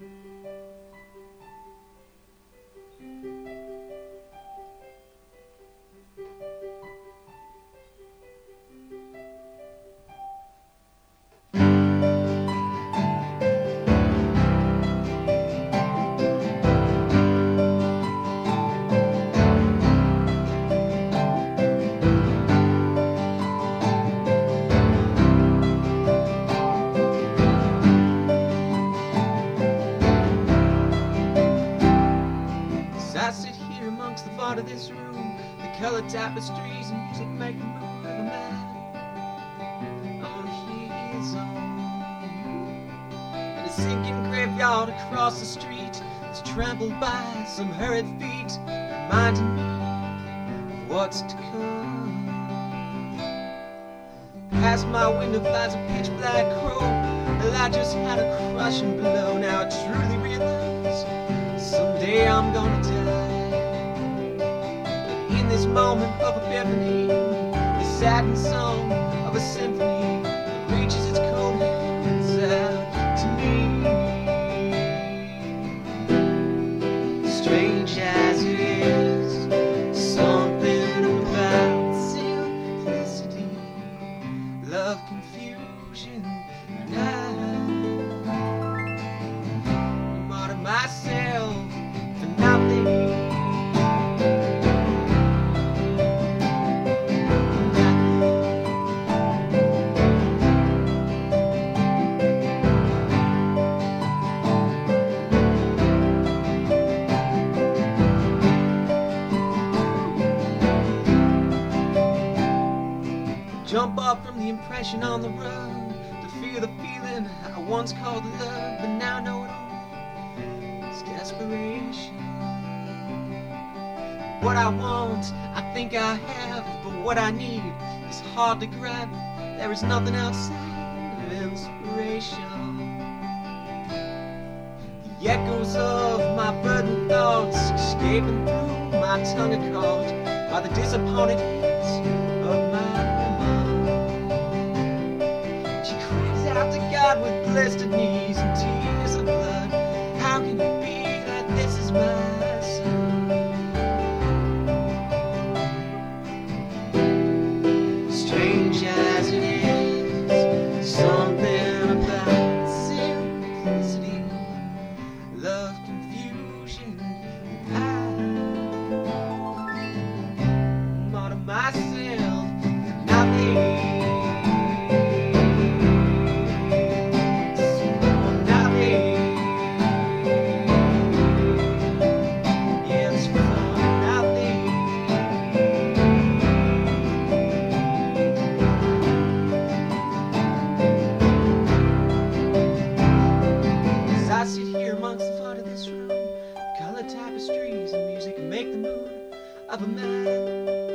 As I sit here amongst the thought of this room, the colored tapestries and music make the move of a man oh, on his own. In a sinking graveyard across the street, it's trampled by some hurried feet, reminding me of what's to come. Past my window flies a pitch black crow, and I just had a crushing blow. Now I truly realize someday I'm gonna die. In this moment of epiphany, the saddened song of a symphony reaches its cold out to me. Strange as it is, something about simplicity love, confusion, and I. Martyr myself Jump off from the impression on the road to feel the feeling I once called love, but now know it all. It's desperation. What I want, I think I have, but what I need is hard to grab. There is nothing outside of inspiration. The echoes of my burdened thoughts escaping through my tongue are caught by the disappointed blessed knees and tears and blood. How can it be that this is mine? the tapestries and music make the mood of a man.